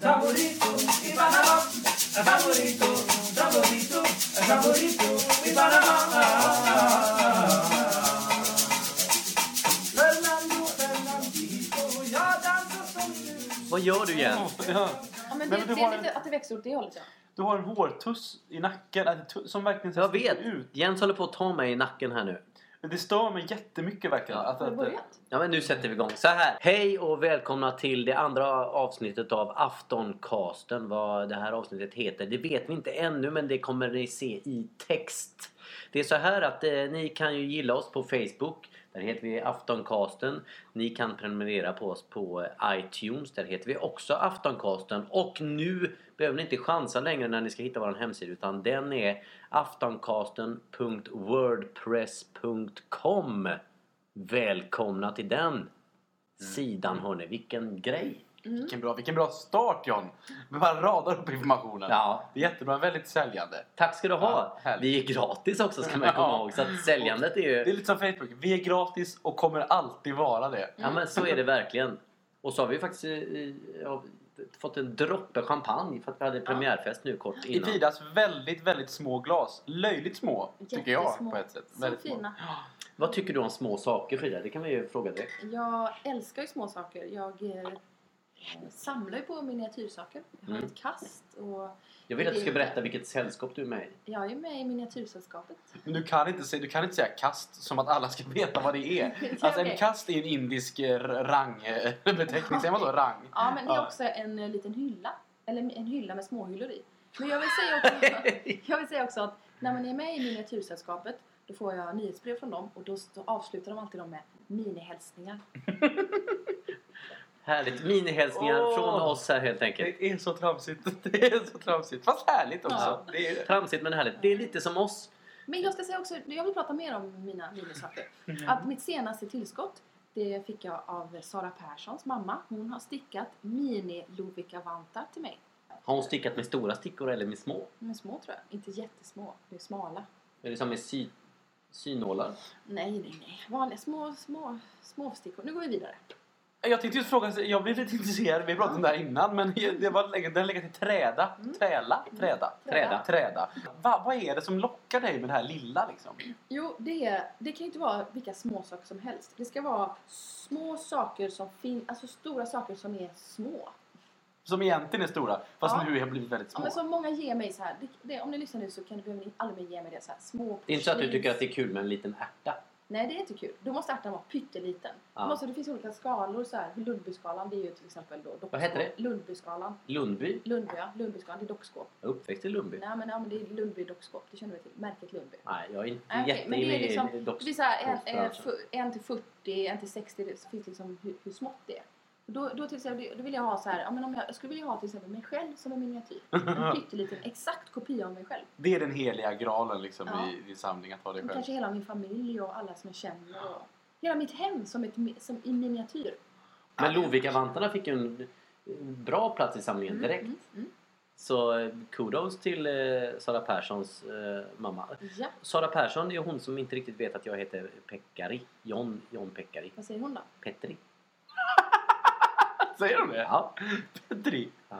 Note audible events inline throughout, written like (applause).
Saborito saborito, saborito, saborito. Vad gör du Jens? Ja. Men det, är lite att det växer åt det hållet ja. Du har en hårtuss i nacken tu- som verkligen så Jag sticker vet. ut. Jens håller på att ta mig i nacken här nu. Men det stör mig jättemycket verkligen. Ja. Att, att? Ja men nu sätter vi igång. Så här. Hej och välkomna till det andra avsnittet av Aftoncasten. Vad det här avsnittet heter det vet vi inte ännu men det kommer ni se i text. Det är så här att eh, ni kan ju gilla oss på Facebook. Där heter vi Aftoncasten. Ni kan prenumerera på oss på eh, iTunes. Där heter vi också Aftoncasten. Och nu behöver ni inte chansa längre när ni ska hitta vår hemsida utan den är aftoncasten.wordpress.com Välkomna till den sidan hörni. Vilken grej! vilken, bra, vilken bra start John! Vi bara radar upp informationen. Ja, Det är jättebra, väldigt säljande. tack ska du ha! Ja. Vi är gratis också ska man komma Ja. ihåg. Så att säljandet är Det är ju... lite som Facebook. Vi är gratis och kommer alltid vara det. Ja men så är det verkligen. Och så har vi faktiskt eh, ja, fått en droppe champagne för att vi hade premiärfest nu kort I innan. Fidas väldigt, väldigt små glas. Löjligt små, tycker jag Jättesmå. på ett sätt. Så Väldigt små. fina. Vad tycker du om små saker Frida? Det kan vi ju fråga direkt. Jag älskar ju små saker. Jag eh, samlar ju på miniatyrsaker. Jag har Mm. ett kast och Jag vill att du ska berätta vilket sällskap du är med i. jag är med i miniatyrsällskapet. Men du kan, inte säga, du kan inte säga kast som att alla ska (laughs) veta vad det är. (laughs) Alltså en kast är en indisk eh, rangbeteckning. (laughs) Säger man så? Rang? Ja, men det är också en eh, liten hylla. Eller en hylla med småhyllor i. Men jag vill säga också, jag vill säga också att när man är med i miniatyrsällskapet då får jag nyhetsbrev från dem och då avslutar de alltid dem med minihälsningar. Härligt! Minihälsningar Åh. från oss här helt enkelt. Det är så tramsigt. (laughs) Det är så tramsigt. Fast härligt också. Ja. Det är, Tramsigt men härligt. Det är lite som oss. Men jag ska säga också, jag vill prata mer om mina minisaker. Mm. Att mitt senaste tillskott det fick jag av Sara Perssons mamma. Hon har stickat mini-Lovikka-vantar till mig. Har hon stickat med stora stickor eller med små? Är små tror jag, inte jättesmå. De är smala. Är det som med sy synålar? Nej, nej, nej. Vanliga små, små, små stickor. Nu går vi vidare. Jag tänkte just fråga, jag blev lite intresserad. Vi pratade om det här innan. Men det var, länge- den lägger till träda. Mm. Träla? Träda? Träda. Träda. Va, vad är det som lockar dig med det här lilla liksom? Jo, det, är, det kan ju inte vara vilka små saker som helst. Det ska vara små saker som finns, alltså stora saker som är små. Som egentligen är stora. Fast Ja. nu har blivit väldigt Ja, små. men som många ger mig så här. Det, det, om ni lyssnar nu så kan ni aldrig mer ge mig det så här. Små Det är inte så att du tycker att det är kul med en liten ärta? Nej, det är inte kul. Då måste ärtan vara pytteliten. Ja. Måste, det finns olika skalor så här. Lundbyskalan det är ju till exempel då dockskåp. Vad heter det? Lundbyskalan. Lundby? Lundby, ja. Lundbyskalan, det är dockskåp. Jag är uppväxt i Lundby. Nej, men, ja, men det är Lundby dockskåp. Det känner vi till. Märket Lundby. Nej, jag är inte okej, jätte men det är liksom- i Det finns så här en, en, en till 40, en till 60. Det finns liksom hur, hur smått det är. Då, då, till exempel, då vill jag ha så här, ja, men om jag, jag skulle vilja ha till exempel mig själv som en miniatyr. (laughs) En pytteliten exakt kopia av mig själv. Det är den heliga graalen liksom Ja. i, i samling att ha det Och själv. kanske hela min familj och alla som jag känner. Och hela mitt hem som, ett, som i miniatyr. Men Lovikkavantarna fick ju en bra plats i samlingen Mm, direkt. mm, mm. Så eh, kudos till eh, Sara Perssons eh, mamma. Ja, Sara Persson är hon som inte riktigt vet att jag heter Pekkari. John, John Pekkari. vad säger hon då? Petri. (laughs) Säger de det? Ja. Petri. ja.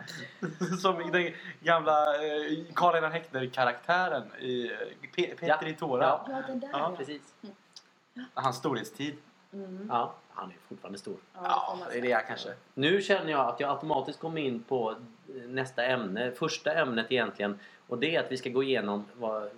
Som i den gamla eh, Karl Einar Häckner-karaktären i eh, Pe- Petri Ja. Tora. Ja. Ja, den där ja, precis. Hans storhetstid. Mm. Ja, han är fortfarande stor. Ja, det är det kanske. Nu känner jag att jag automatiskt kommer in på eh, nästa ämne. Första ämnet egentligen. Och det är att vi ska gå igenom vad,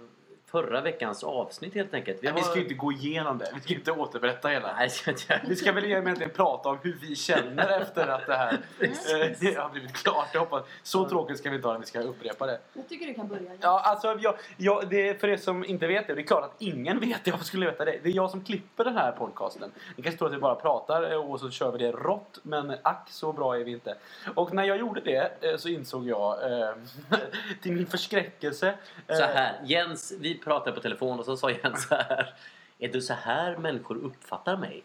förra veckans avsnitt helt enkelt. Vi, vi ska ju inte gå igenom det. Vi ska ju inte återberätta hela. Nej, inte. Vi ska väl egentligen prata om hur vi känner efter att det här (laughs) eh, det har blivit klart. Jag hoppas. Så tråkigt ska vi inte ha det. Vi ska upprepa det. Jag tycker du kan börja. Ja, alltså, jag, jag, det är för er som inte vet det, det är klart att ingen vet det, jag skulle veta det. Det är jag som klipper den här podcasten. Ni kanske tror att vi bara pratar eh, och så kör vi det rått, men ack så bra är vi inte. Och när jag gjorde det eh, så insåg jag, eh, (laughs) till min förskräckelse... eh, Så här, Jens, vi pratade på telefon och så sa Jens så här. Är det så här människor uppfattar mig?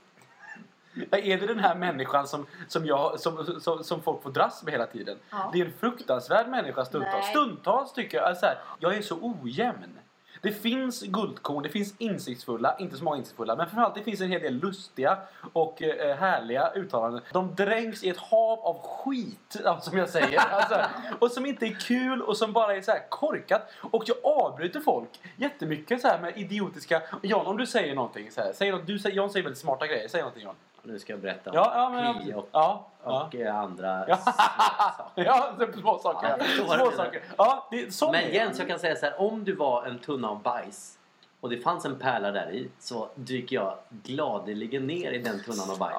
Är det den här människan som, som, jag, som, som, som folk får dras med hela tiden? Ja. Det är en fruktansvärd människa stundtals. Nej. Stundtals tycker jag, alltså här, jag är så ojämn. Det finns guldkorn, det finns insiktsfulla, inte så många insiktsfulla, men framförallt det finns en hel del lustiga och eh, härliga uttalanden. De dränks i ett hav av skit, som jag säger. (laughs) Alltså, och som inte är kul och som bara är så här korkat. Och jag avbryter folk jättemycket så här med idiotiska... Jan, om du säger någonting så här, säg något, du, Jan säger väldigt smarta grejer. Säg någonting Jan. Nu ska jag berätta om Ja, ja, men, Pi och, ja, och eh, andra (laughs) Ja. saker. Ja, små saker. Små saker. Ja, det Men Jens, jag kan säga så här. Om du var en tunna av bajs och det fanns en pärla där i så dyker jag gladeligen ner i den tunnan av bajs.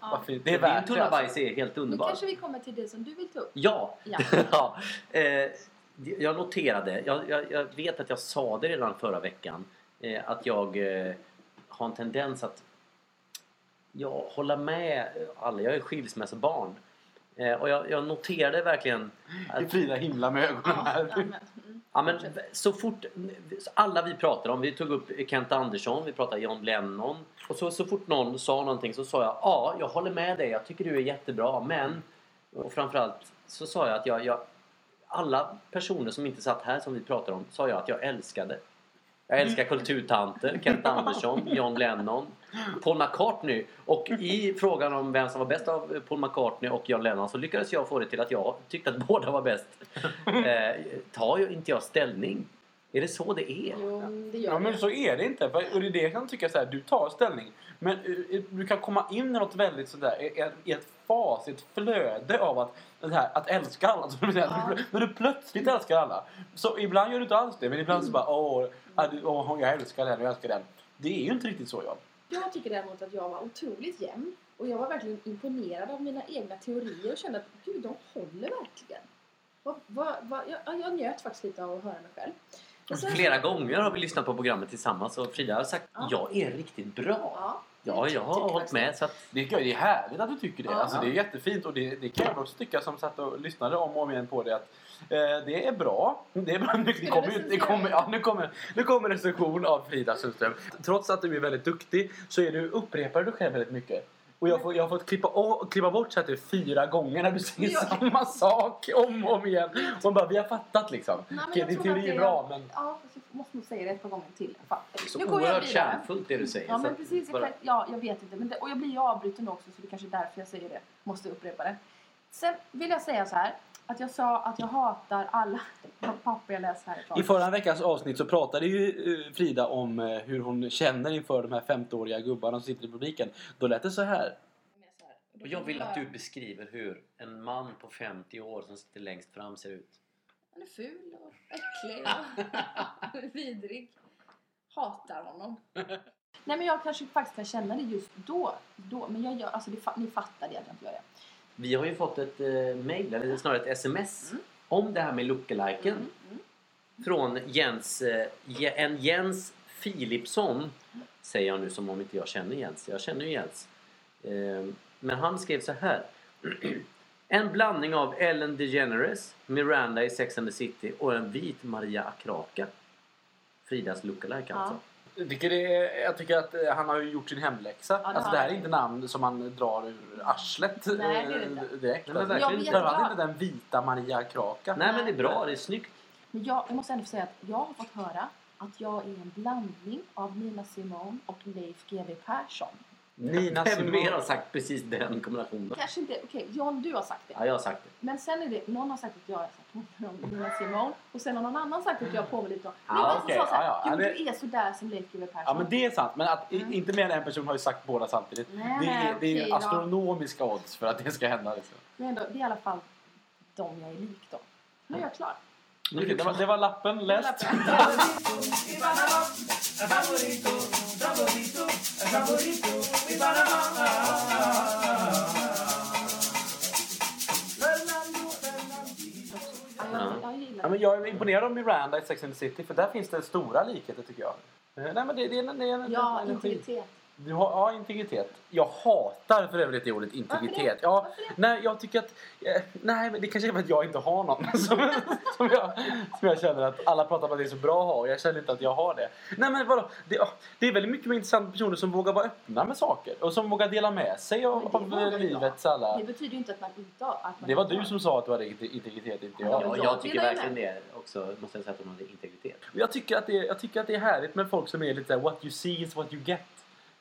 Ja. Det är Din värt tunna av bajs är helt Nu underbar. kanske vi kommer till det som du vill ta upp. Ja! Ja. (laughs) ja. Eh, jag noterade, jag, jag, jag vet att jag sa det redan förra veckan, eh, att jag eh, har en tendens att jag hålla med alla. Jag är skilsmässobarn. Eh, och jag, jag noterade verkligen att Frida himla med ögonen Ja, här. ja, men, mm. Ja, men så fort alla vi pratar om, vi tog upp Kent Andersson, vi pratade John Lennon. Och så, så fort någon sa någonting så sa jag ja, jag håller med dig, jag tycker du är jättebra. Men, och framförallt så sa jag att jag, jag alla personer som inte satt här som vi pratar om sa jag att jag älskade. Jag älskar kulturtanter, Kent Andersson, (laughs) John Lennon, Paul McCartney. Och i frågan om vem som var bäst av Paul McCartney och John Lennon så lyckades jag få det till att jag tyckte att (laughs) båda var bäst. Eh, tar ju inte jag ställning? Är det så det är? Jo, det gör Ja men så är det inte. För, och det är det jag kan tycka så här, du tar ställning. Men eh, du kan komma in i något väldigt sådär, i ett, i ett fas, i ett flöde av att, det här, att älska alla. Så du säger, Ja. när, du, plötsligt älskar alla. Så ibland gör du inte alls det, men ibland så bara åh, åh jag älskar den, jag älskar den. Det är ju inte riktigt så Jan. Jag tycker däremot att jag var otroligt jämn. Och jag var verkligen imponerad av mina egna teorier och kände att gud, de håller verkligen. Vad, vad, vad, jag, jag njöt faktiskt lite av att höra mig själv. Och sen- Flera gånger har vi lyssnat på programmet tillsammans och Frida har sagt Ja. jag är riktigt bra. Ja, Ja, jag har hållit med. Så att, Det, är- det är härligt att du tycker det. Ja. Alltså, det är jättefint och det, det kan jag också tycka som satt och lyssnade om och om igen på det. Att, det är bra. Det är bra. Nu, det kommer, ju- det kommer, ja, nu, kommer, nu kommer recension av Frida Sundström. Trots att du är väldigt duktig så är du, upprepar du själv väldigt mycket. Och jag, får, jag har fått klippa, å- klippa bort så att det är fyra gånger när du säger jag- samma sak om och om igen. Och man bara, vi har fattat liksom. Nej, Okej, jag din teori är det- bra men... Ja, fast jag måste nog säga det ett par gånger till. Så Nu går jag oerhört kärnfullt det du säger. Ja, så men precis. Exakt. Ja, jag vet inte. Men det, och jag blir ju avbruten också så det kanske är därför jag säger det. Måste upprepa det. Sen vill jag säga så här. Att jag sa att jag hatar alla (laughs) papper jag läser härifrån. I förra veckans avsnitt så pratade ju eh, Frida om eh, hur hon känner inför de här 50-åriga gubbarna som sitter i publiken. Då lät det så här. Och jag vill att du beskriver hur en man på 50 år som sitter längst fram ser ut. Han är ful och äcklig och (laughs) vidrig. Hatar honom. Nej men jag kanske faktiskt kan känna det just då. då men jag gör, alltså det, ni fattar det att jag inte gör det. Vi har ju fått ett eh, mail, eller snarare ett sms, Mm. om det här med lookaliken. Mm, mm. Från Jens, eh, en Jens Philipsson, säger jag nu som om inte jag känner Jens. Jag känner ju Jens. Eh, men han skrev så här. (clears throat) En blandning av Ellen DeGeneres, Miranda i Sex and the City och en vit Maria Akraka. Fridas lookalike alltså. Jag tycker, det är, jag tycker att eh, han har ju gjort sin hemläxa. Ja, det alltså det här är inte namn som man drar ur arslet Nej, det är det eh, inte. direkt. Nej, men Jag Framförallt inte den vita Maria Kraka. Nej men det är bra, det är snyggt. Men jag, jag måste ändå säga att jag har fått höra att jag är en blandning av Nina Simone och Leif GW Persson. Nina Vem Simone. mer har sagt precis den kombinationen? Kanske inte, okej John du har sagt det. Ja, jag har sagt det. Men sen är det, någon har sagt att jag är så här, Nina Simone och sen har någon annan sagt att jag påminner lite om... Ja, Någon som okej, sa så här, ja, ja. jo Ja, du är sådär som Leif GW Persson. Ja men det är sant. Men att Mm. inte mer än en person har ju sagt båda samtidigt. Nej, det är, det är då. astronomiska odds för att det ska hända. Liksom. Men ändå, det är i alla fall de jag är lik då. Nu är jag klar. Det det, var, det var lappen läst. El favorito, mi. Ja, men jag är imponerad av Miranda i Sex and the City för där finns det stora likheter tycker jag. Eh, Nej men det, det, det är en Ja, integritet. Du har, ja, integritet. Jag hatar för övrigt det ordet integritet. Ja, nej, jag tycker att... Eh, nej, men det kanske är för att jag inte har någon (laughs) som, som, jag, som jag känner att alla pratar om att det är så bra att ha och jag känner inte att jag har det. Nej, men vadå? Det, det är väldigt mycket mer intressanta personer som vågar vara öppna med saker och som vågar dela med sig av, av livets alla... Det betyder ju inte att man inte har... Att man Det var du som sa att du hade inte- integritet, inte jag. Ja, Ja, jag jag tycker verkligen det också. Måste jag säga att hon hade integritet. Jag tycker, att det, jag tycker att det är härligt med folk som är lite what you see is what you get.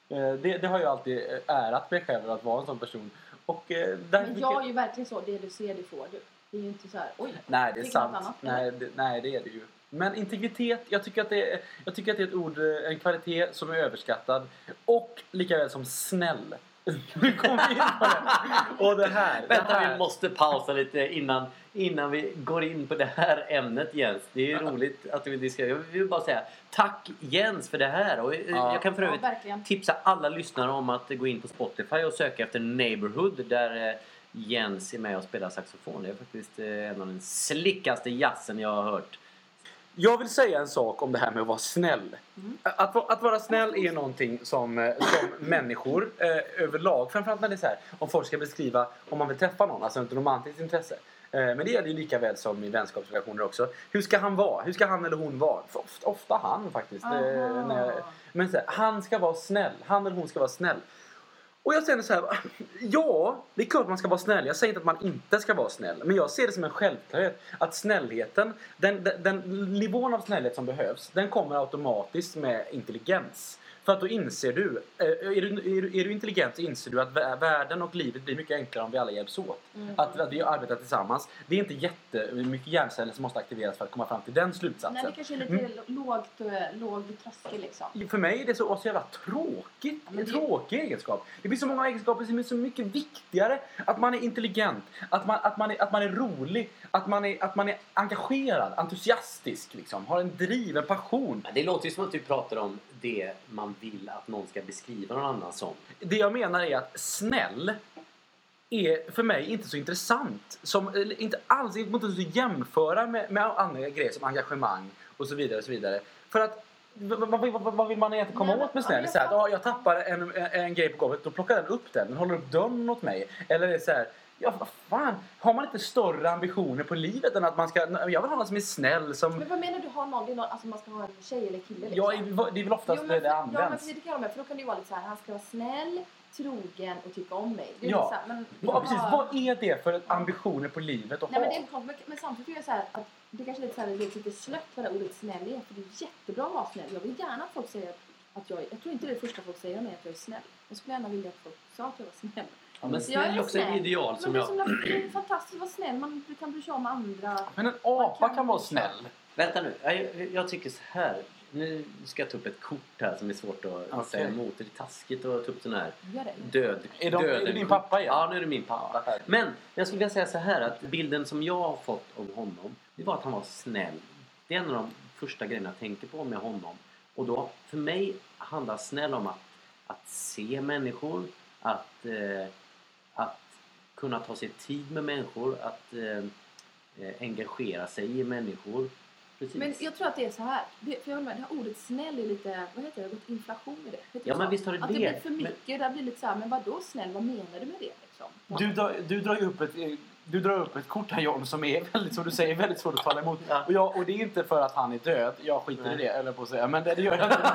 Eh, Det, det har jag alltid eh, ärat mig själv att vara en sån person. Och eh, Men jag är ju verkligen så, det du ser det får du. Det är ju inte så här, oj. Nej, det är sant. annat, nej, det, nej, det är det ju. Men integritet, jag tycker, att det är, jag tycker att det är ett ord, en kvalitet som är överskattad. Och lika väl som snäll. Nu kom vi in på det. Och det här. det Vänta, här. vi måste pausa lite innan, innan vi går in på det här ämnet Jens. Det är ju roligt att vi diskuterar. Jag vill bara säga tack Jens för det här. Och eh, Ja. jag kan för Ja, övrigt verkligen. tipsa alla lyssnare om att gå in på Spotify och söka efter Neighborhood där eh, Jens är med och spelar saxofon. Det är faktiskt eh, en av den slickaste jazzen jag har hört. Jag vill säga en sak om det här med att vara snäll. Mm. Att, att vara snäll är någonting som, eh, som (laughs) människor eh, överlag, framförallt när det är så här, om folk ska beskriva om man vill träffa någon, alltså ett romantiskt intresse. Eh, men det gäller ju lika väl som i vänskapsrelationer också. Hur ska han vara? Hur ska han eller hon vara? Ofta, ofta han faktiskt. Eh, när, men så här, han ska vara snäll. Han eller hon ska vara snäll. Och jag känner så här, (laughs) ja, det är klart man ska vara snäll. Jag säger inte att man inte ska vara snäll. Men jag ser det som en självklarhet. Att snällheten, den, den, den nivån av snällhet som behövs, den kommer automatiskt med intelligens. För att då inser du, eh, är du, är du, är du intelligent så inser du att vä- världen och livet blir mycket enklare om vi alla hjälps åt. Mm. Att, att vi arbetar tillsammans. Det är inte jättemycket hjärnceller som måste aktiveras för att komma fram till den slutsatsen. Nej, det kanske är lite Mm. lågt, eh, låg tröskel liksom. För mig är det så, så jävla tråkigt. En det- tråkig egenskap. Det finns så många egenskaper som är så mycket viktigare. Att man är intelligent, att man, att man, är, att man är rolig, att man är, att man är engagerad, entusiastisk. Liksom. Har en driv, en passion. Men Det låter ju som att du pratar om det man vill att någon ska beskriva någon annan som. Det jag menar är att snäll är för mig inte så intressant. Som, inte alls, inte måste inte jämföra med, med andra grejer som engagemang och så vidare. Och så vidare. För att vad, vill man egentligen komma men- åt med ja, snäll? jag tappar en, en, grej på golvet, då plockar den upp den. Den håller upp dörren åt mig. Eller det är så här, ja vad fan, har man inte större ambitioner på livet än att man ska, jag vill ha någon som är snäll som, Men vad menar du, ha någon, det är någon alltså man ska ha en tjej eller kille liksom? ja det är väl oftast Jo, det men, det för, ja, men används. precis, det kan jag med, för då kan det ju vara lite så här, han ska vara snäll, trogen och tycka om mig. Det är Ja. så här, men, Ja, precis. Vad är det för ambitioner på livet att Nej, men, ha? det är, men, men samtidigt är jag så här, att det kanske är lite, så här, det är lite slött vad det ordet snäll är. För det är jättebra att vara snäll. Jag vill gärna att folk säger att jag jag tror inte det är första folk säger om mig att jag är snäll. Jag skulle gärna vilja att folk sa att jag var snäll. Ja, men snäll är också ett ideal Men som det är, jag... det är fantastiskt att vara snäll. Man du kan bry sig om andra. Men en apa kan vara snäll. Vänta nu, jag, jag tycker så här. Nu ska jag ta upp ett kort här som är svårt att Okej. säga emot. Det är taskigt att ta upp sån här död. Är de- är det döden- din pappa igen? Ja, nu är det min pappa. Ja. Men jag skulle vilja säga så här att bilden som jag har fått av honom, det var att han var snäll. Det är en av de första grejerna jag tänker på med honom. Och då, för mig handlar snäll om att, att se människor, att, eh, att kunna ta sig tid med människor, att eh, eh, engagera sig i människor. Precis. Men jag tror att det är så här. Det, för jag med, det här ordet snäll är lite, vad heter det, det gått inflation i det. Heter Ja, så? men visst har det Att det. det blir för Men- mycket. Det blir lite så här, men vadå snäll, vad menar du med det liksom? Du, drar- du drar ju upp ett, du drar upp ett kort här John som är väldigt, som du säger, väldigt svårt att tala emot. Ja. Och, jag, och det är inte för att han är död. Jag skiter Nej. i det, eller på att säga. Men det, det gör jag inte. (laughs)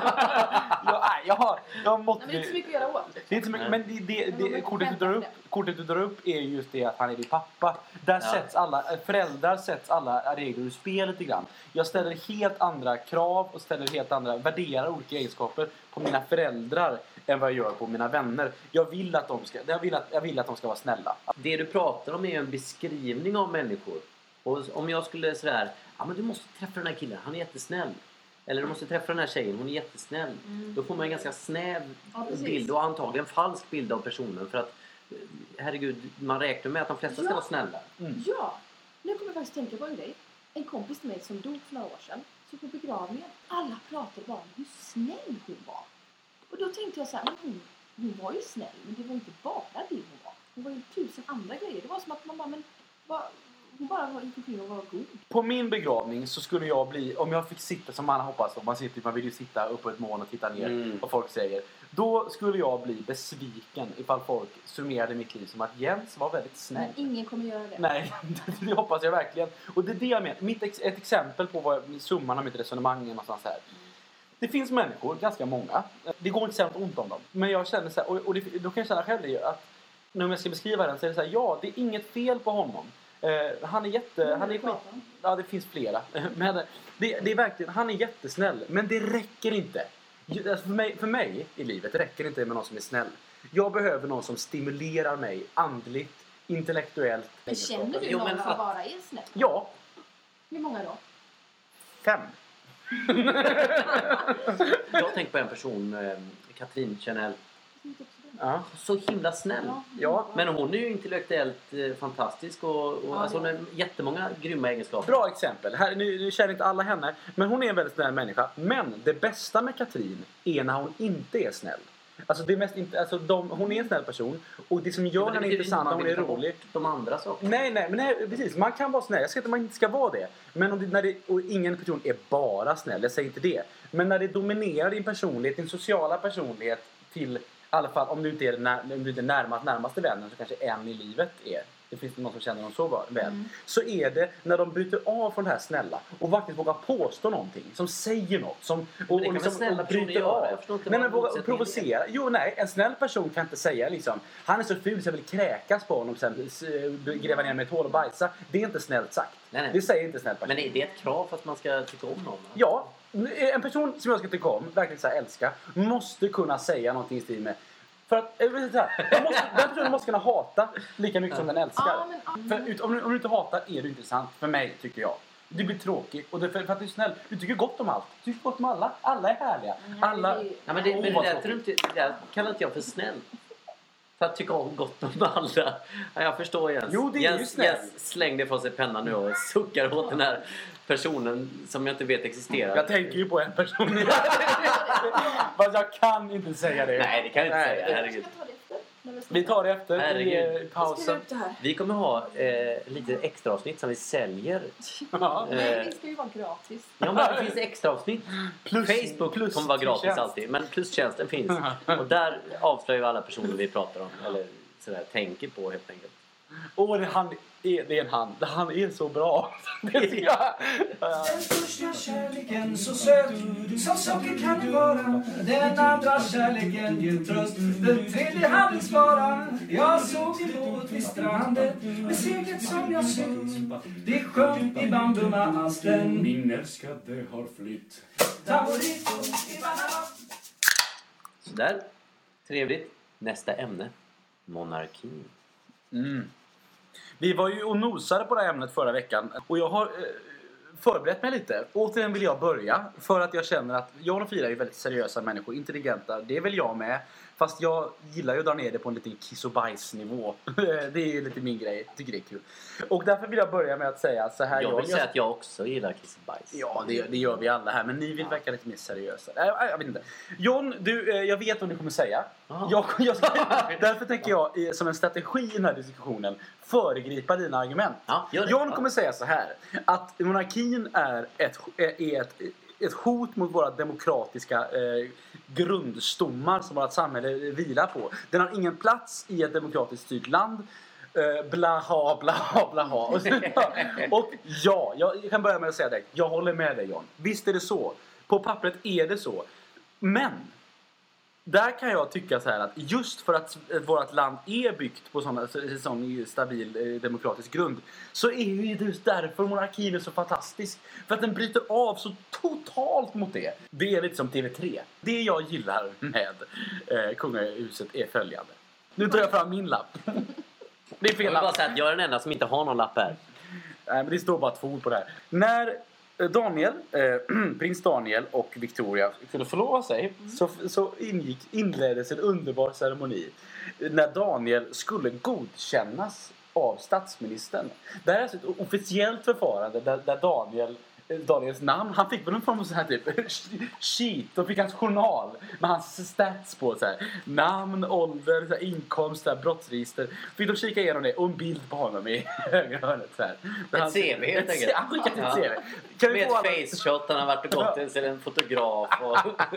jag, nej, jag har, jag har mått, Nej, men det är inte så mycket att göra åt. Det är inte så mycket, men det, det, det, kortet, du drar upp, kortet du drar upp är just det att han är din pappa. Där Ja. sätts alla, föräldrar sätts alla regler ur spel lite grann. Jag ställer helt andra krav och ställer helt andra, värderar olika egenskaper på mina föräldrar än vad jag gör på mina vänner. Jag vill att de ska, jag vill att, jag vill att de ska vara snälla. Det du pratar om är en beskrivning av människor. Och om jag skulle sådär, ja men du måste träffa den här killen, han är jättesnäll. Eller du måste träffa den här tjejen, hon är jättesnäll. Mm. Då får man en ganska snäv Ja, bild och antagligen falsk bild av personen. För att eh, herregud, man räknar med att de flesta ska Ja. vara snälla. Ja, nu kommer jag faktiskt tänka på en grej. En kompis till mig som dog för några år sedan, så på begravningen, alla pratade bara om hur snäll hon var. Och då tänkte jag så här, men hon, hon var ju snäll, men det var inte bara det hon var. Hon var ju tusen andra grejer. Det var som att man bara, men vad, hon bara gick omkring och var god. På min begravning så skulle jag bli, om jag fick sitta som man hoppas, man, sitter, man vill ju sitta upp på ett moln och titta ner Mm. vad folk säger. Då skulle jag bli besviken ifall folk summerade mitt liv som att Jens var väldigt snäll. Men ingen kommer göra det. Nej, (laughs) det hoppas jag verkligen. Och det är det jag menar. Mitt ex, ett exempel på vad summan av mitt resonemang är någonstans här. Det finns människor, ganska många. Det går inte att ont om dem. Men jag känner så här, och, och det, då kan jag känna själv det att när jag ska beskriva den så är det så här, ja, det är inget fel på honom. Eh, han är jätte... Han är skit, ja, det finns flera. (laughs) Men det, det är verkligen, han är jättesnäll. Men det räcker inte. Alltså för, mig, för mig i livet räcker det inte med någon som är snäll. Jag behöver någon som stimulerar mig andligt, intellektuellt. Men känner du Jo, någon som bara är snäll? Ja, Hur många då? fem. Jag tänker på en person, eh, Katrin Chanel. Ja. Så himla snäll. Ja, Men hon är ju intellektuellt eh, fantastisk och, och Ja, alltså, hon ja. har jättemånga grymma egenskaper. Bra exempel. Här, nu, nu känner inte alla henne, men hon är en väldigt snäll människa. Men det bästa med Katrin är när hon inte är snäll. Alltså, det är mest inte, alltså de, hon är en snäll person och det som gör henne intressant, man hon är rolig. De andra sakerna. Nej, nej, men nej, precis. Man kan vara snäll. Jag säger inte att man inte ska vara det. Men om det, när det, och ingen person är bara snäll, jag säger inte det. Men när det dominerar din personlighet, din sociala personlighet till, i alla fall om du inte är när, om du inte är närmast, närmaste vännen så kanske en i livet är. Det finns någon som känner dem så väl. Mm. Så är det när de bryter av från det här snälla och faktiskt vågar påstå någonting. Som säger något. Som, och, kan och liksom, snälla och bryter av. Nej men våga motsättningen är. provocera. Jo nej, en snäll person kan inte säga liksom Han är så ful så jag vill kräkas på honom sen s- gräva ner mig i ett hål och bajsa. Det är inte snällt sagt. Nej, nej. Det säger inte en snäll person. Men är det ett krav för att man ska tycka om någon? Ja, en person som jag ska tycka om, verkligen så här älska, måste kunna säga någonting i stil med för att, jag vet inte, så här, måste, den personen måste kunna hata lika mycket som den älskar. Men, För om, du, om du inte hatar är du intressant, för mig tycker jag. Du blir tråkig och det, för, för att du är snäll. Du tycker gott om allt. Du tycker gott om alla. Alla är härliga. Alla... ju- Ja, men det, men det, där, tror inte, det där kallar inte jag för snäll. För att tycka om gott om alla. Ja, jag förstår Jens. Jo, det är ju Jens, snäll. Jens slängde ifrån sig pennan nu och suckar åt den här personen som jag inte vet existerar. Jag tänker ju på en person. (laughs) Fast jag kan inte säga det. Nej, det kan jag inte Nej. säga. Herregud. vi tar det efter i Herregud. eh, skriver pausen. Vi kommer ha eh, lite extra avsnitt som vi säljer. (laughs) Ja. Nej, det ska ju vara gratis. Ja, men det finns extra avsnitt. Plus- Facebook plus kommer vara gratis tjänst. alltid. Men plustjänsten finns. (laughs) Och där avslöjar vi alla personer vi pratar om. Eller sådär, tänker på helt enkelt. Åh, det, han är, det är en han. Han är så bra. (laughs) Det är jag. Den första kärleken så söt Som socker kan det vara Den andra kärleken ger tröst Den tredje handelsvara Jag såg en båt vid stranden Med seglet som jag sytt Det sjönk i bambumasten Min älskade har flytt. Taborito i Panama Sådär. Trevligt. Nästa ämne. Monarkin. Mm. Vi var ju och nosade på det här ämnet förra veckan och jag har eh, förberett mig lite. Återigen vill jag börja för att jag känner att jag och Frida är väldigt seriösa människor, intelligenta. Det är väl jag med. Fast jag gillar ju att dra ner det på en liten kiss och bajsnivå. (laughs) det är ju lite min grej. Jag tycker det är kul. Och därför vill jag börja med att säga så här. Jag vill säga att jag också gillar kiss och bajs. Ja, det, det gör vi alla här. Men ni vill verka lite mer seriösa. Nej, jag, jag vet inte. John, du, eh, jag vet vad du kommer säga. Jag, jag ska, (laughs) därför tänker jag som en strategi i den här diskussionen föregripa dina argument. Ja. John Ja. kommer säga så här. Att monarkin är ett, är ett, ett hot mot våra demokratiska eh, grundstommar som vårt samhälle vilar på. Den har ingen plats i ett demokratiskt styrt land. Eh, blaha, blaha, blaha. (laughs) Och, ja, jag kan börja med att säga det. Jag håller med dig John. Visst är det så. På pappret är det så. Men där kan jag tycka så här att just för att vårt land är byggt på sån, sån stabil eh, demokratisk grund så är ju just därför monarkin är så fantastisk. För att den bryter av så totalt mot det. Det är lite som TV3. Det jag gillar med eh, kungahuset är följande. Nu tar jag fram min lapp. Det är Jag fel bara lapp. säga att jag är den enda som inte har någon lapp här. Nej, men det står bara två ord på det här. När eh, Daniel, eh, (clears throat) prins Daniel och Victoria. Skulle förlova sig? Så, så ingick, inleddes en underbar ceremoni när Daniel skulle godkännas av statsministern. Det här är alltså ett officiellt förfarande där, där Daniel Daniels namn. Han fick väl en form av sån här typ (laughs) sheet. De fick hans journal med hans stats på. Så här. Namn, ålder, så här, inkomst, så här, brottsregister. Fick de kika igenom det och en bild på honom i (laughs) högra hörnet. Så här. Där han- CV helt enkelt. Han skickade Ja. ett CV. Kan vi Med alla- ett face shot, han har varit och gått till en fotograf. Och... (laughs)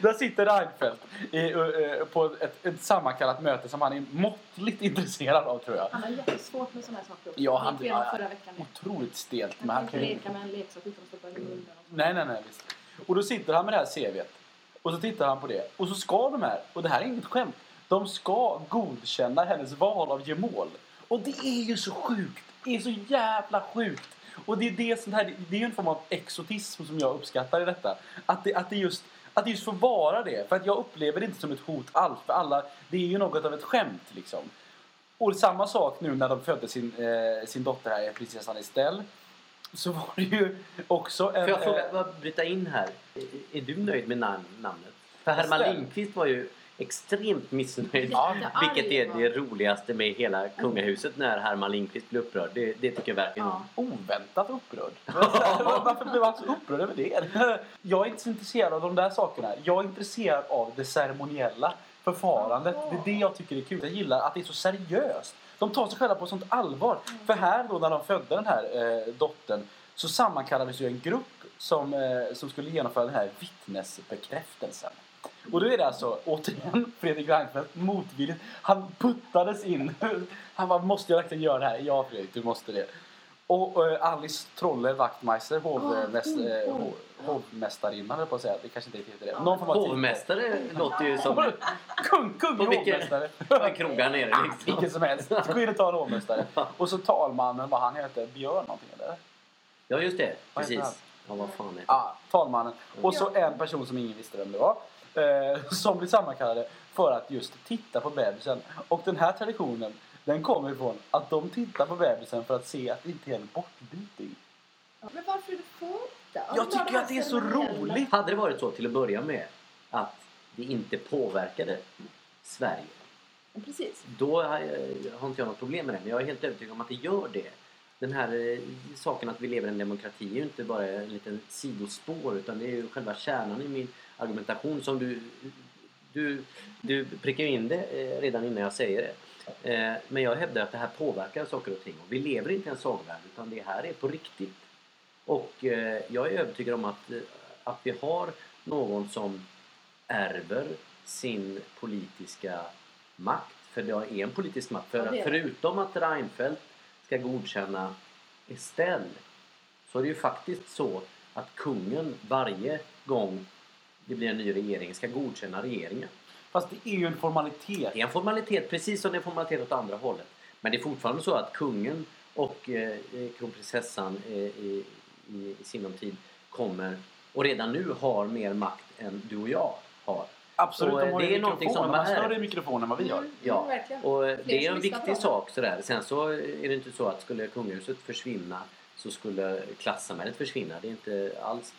Där sitter Reinfeldt i, eh, på ett, ett sammankallat möte som han är måttligt intresserad av tror jag. Han har jättesvårt med sådana här saker. Ja, han- ja. förra veckan. Otroligt stelt. Men Han han kan inte leka med en leksak utan att stoppa den munnen. Nej, nej, nej. Visst. Och då sitter han med det här CVt. Och så tittar han på det. Och så ska de här, och det här är inget skämt, de ska godkänna hennes val av gemål. Och det är ju så sjukt. Det är så jävla sjukt. Och det är det som det här, det är ju en form av exotism som jag uppskattar i detta. Att det, att det just att det just får vara det. För att jag upplever det inte som ett hot alls. För alla, det är ju något av ett skämt liksom. Och samma sak nu när de födde sin, eh, sin dotter här, prinsessan Estelle. Så var det ju också en... Får jag fråga, eh, bryta in här? Är, är du nöjd med nam- namnet? För Herman. Lindqvist var ju extremt missnöjd. Ja, Vilket är det roligaste med hela kungahuset när Herman Lindqvist blir upprörd. Det, det tycker jag verkligen Ja. om. oväntat upprörd. (laughs) (laughs) Varför blev han så upprörd över det? (laughs) Jag är inte så intresserad av de där sakerna. Jag är intresserad av det ceremoniella förfarandet. Det är det jag tycker är kul. Jag gillar att det är så seriöst. De tar sig själva på sånt allvar. För här då när de födde den här eh, dottern så sammankallades ju en grupp som, eh, som skulle genomföra den här vittnesbekräftelsen. Och då är det alltså återigen (laughs) Fredrik Reinfeldt motvilligt. Han puttades in. (laughs) Han bara, måste jag verkligen göra det här? Ja Fredrik, du måste det. Och eh, Alice Trolle Wachtmeister, hovmäst, eh, mm. hov, hovmästarinnan höll jag på att säga. Det kanske inte heter det. Någon form av Hovmästare låter ju som Kung, kung På vilken- hovmästare. en krog här nere liksom. Vilken som helst. Gå in och ta en hovmästare. Och så talmannen, vad han heter, Björn någonting eller? Ja just det, Vad heter han? precis. Ja vad fan är det? Ja, talmannen. Och så en person som ingen visste vem det var. Eh, som blir sammankallade för att just titta på bebisen. Och den här traditionen, den kommer ifrån att de tittar på bebisen för att se att det inte är en bortbyting. Ja, Men varför är det för det? Jag tycker att det är så roligt. Hade det varit så till att börja med att det inte påverkade Sverige Precis. då har jag- har inte jag något problem med det. Men jag är helt övertygad om att det gör det. Den här eh, saken att vi lever i en demokrati är ju inte bara en liten sidospår utan det är ju själva kärnan i min argumentation som du du, du prickar in det eh, redan innan jag säger det. Eh, Men jag hävdar att det här påverkar saker och ting. Och vi lever inte i en sagvärld utan det här är på riktigt. Och eh, jag är övertygad om att, eh, att vi har någon som ärver sin politiska makt. För det är en politisk makt. För Ja, förutom att Reinfeldt ska godkänna Estelle så är det ju faktiskt så att kungen varje gång det blir en ny regering ska godkänna regeringen. Fast det är ju en formalitet. Det är en formalitet precis som det är en formalitet åt andra hållet. Men det är fortfarande så att kungen och eh, eh, kronprinsessan eh, i, i, i sinom tid kommer och redan nu har mer makt än du och jag har. Absolut, Och, de eh, har det är någonting som har större mikrofon än vad vi har. Mm, Ja. verkligen. Och eh, det är en viktig sak sådär. Sen så är det inte så att skulle kungahuset försvinna så skulle klassamhället försvinna. Det är inte alls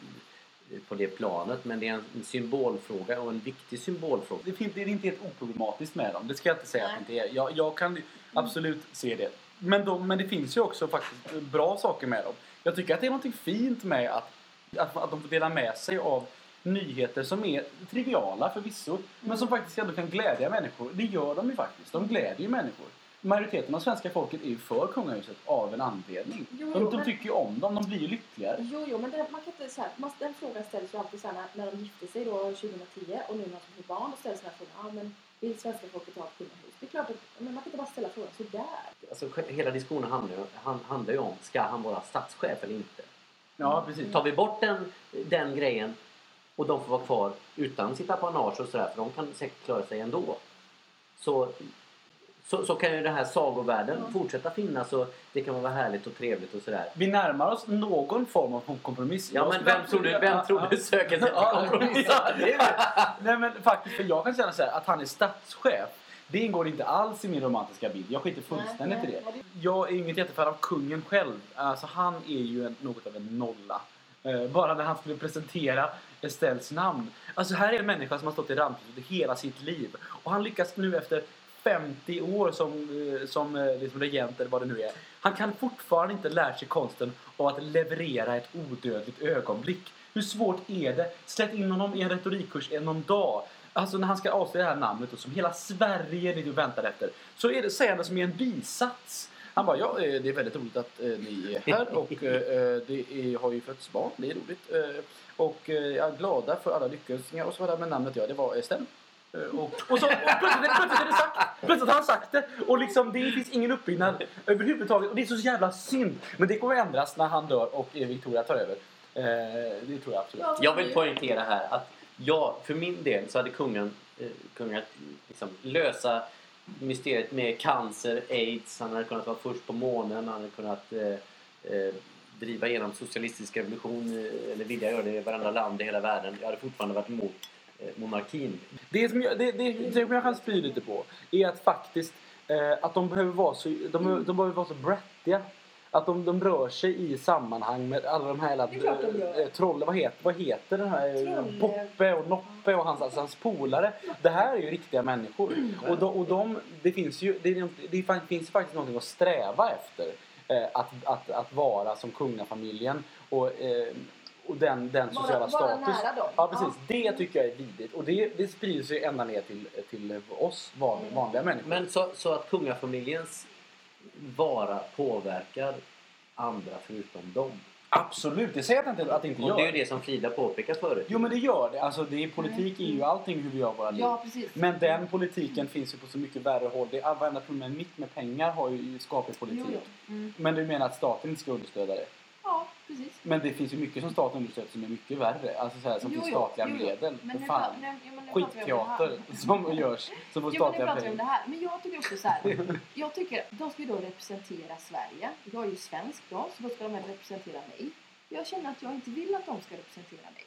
på det planet men det är en symbolfråga och en viktig symbolfråga. Det, finns, det är inte helt oproblematiskt med dem. Det ska jag inte säga Nej. att det inte är. Jag, jag kan absolut se det. Men, de, men det finns ju också faktiskt bra saker med dem. Jag tycker att det är något fint med att, att, att de får dela med sig av nyheter som är triviala förvisso. Men som faktiskt ändå kan glädja människor. Det gör de ju faktiskt. De glädjer ju människor. Majoriteten av svenska folket är ju för kungahuset av en anledning. Jo, De, jo, de men- tycker ju om dem. De blir ju lyckligare. Jo, jo, men det, man kan inte så här, man, den frågan ställs ju alltid så här när, när de gifte sig då 2010 och nu när de får barn och ställs den här frågan. Ja, men vill svenska folket ha ett kungahus? Det är klart att men man kan inte bara ställa frågan sådär. Alltså, hela diskussionen handlar ju, han, handlar ju om ska han vara statschef eller inte. Ja, precis. Tar vi bort den, den grejen och de får vara kvar utan sitt apanage och sådär för de kan säkert klara sig ändå. Så, så, så kan ju den här sagovärlden Ja. fortsätta finnas och det kan vara härligt och trevligt och sådär. Vi närmar oss någon form av kompromiss. Ja Jag men vem tror du, vem tror du söker sig till kompromiss? Nej men faktiskt, för jag kan känna så här, att han är statschef. Det ingår inte alls i min romantiska bild. Jag skiter fullständigt i Nej, det. Jag är inget jättefan av kungen själv. Alltså han är ju en, något av en nolla. Eh, bara när han skulle presentera Estelles namn. Alltså här är en människa som har stått i rampljuset hela sitt liv. Och han lyckas nu efter 50 år som, eh, som eh, liksom regent eller vad det nu är. Han kan fortfarande inte lära sig konsten av att leverera ett odödligt ögonblick. Hur svårt är det? Släpp in honom i en retorikkurs en någon dag. Alltså när han ska avslöja det här namnet och som hela Sverige ligger och väntar efter. Så är det, säger han det som i en bisats. Han bara, ja eh, det är väldigt roligt att ni är här och eh, det är, har ju fötts barn, det är roligt. Och jag är glada för alla lyckönskningar och så vidare. Men namnet ja, det var stämt. Eh, och, och, så, och plötsligt, plötsligt är det sagt. Plötsligt har han sagt det. Och liksom, det finns ingen uppbyggnad överhuvudtaget. Och det är så jävla synd. Men det kommer ändras när han dör och eh, Victoria tar över. Eh, det tror jag absolut. Jag vill poängtera här att jag, för min del så hade kungen eh, kunnat liksom lösa mysteriet med cancer, aids, han hade kunnat vara först på månen, han hade kunnat eh, eh, driva igenom socialistisk revolution, eller vilja göra det i varenda land i hela världen. Jag hade fortfarande varit emot monarkin. Det som jag, det, det, det som jag kan spy lite på är att faktiskt eh, att de behöver vara så, de, de behöver vara så brattiga. Att de, de rör sig i sammanhang med alla de här klart de eh, trollen. Vad heter, vad heter den här? Troll- Poppe och Noppe och hans, alltså hans polare. Det här är ju riktiga människor. Och, de, och de, det finns ju det, det finns faktiskt någonting att sträva efter. Eh, att, att, att vara som kungafamiljen. Och, eh, och den, den sociala vara status. nära dem. Ja, precis. Det tycker jag är vidrigt. Och det, det sprider sig ända ner till, till oss van, vanliga människor. Men så, så att kungafamiljens vara påverkar andra förutom dem. Absolut, det säger jag inte att det inte Och det är gör. ju det som Frida påpekat förut. Jo men det gör det. Alltså, det är, politik är ju allting hur vi gör våra liv. Ja, precis. Men den politiken finns ju på så mycket värre håll. Det är varenda problem mitt med pengar har ju skapligt politik. Jo, jo. Mm. Men du menar att staten inte ska understödja det? Precis. Men det finns ju mycket som staten understödjer som är mycket värre. Alltså så här, som Jo, finns statliga jo, jo. medel. Men För nu, fan. nu, nu det Skitteater som (laughs) görs. Som får Jo, men nu statliga pratar vi om det pengar. här. Men jag tycker också så här. (laughs) Jag tycker de ska ju då representera Sverige. Jag är ju svensk då, så då ska de representera mig. Jag känner att jag inte vill att de ska representera mig.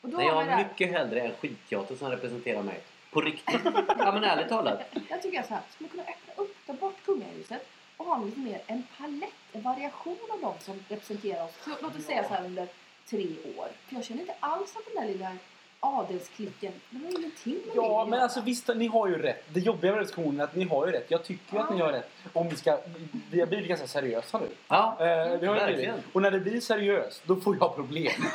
Och då Nej, jag har här. mycket hellre en skitteater som representerar mig. På riktigt. Ja men ärligt talat. (laughs) Jag tycker så här, skulle man kunna öppna upp, ta bort kungahuset och ha lite mer en palett, en variation av de som representerar oss. Så, låt oss säga så här under tre år. För jag känner inte alls att den där lilla adelsklicken, den har ingenting med Ja, men alltså visst, ni har ju rätt. Det jobbiga med diskussionen är att ni har ju rätt. Jag tycker ju att ni har rätt. Om vi ska... Vi har blivit ganska seriösa nu. Ja, Eh, det har Verkligen. blivit. Och när det blir seriöst, då får jag problem. (laughs)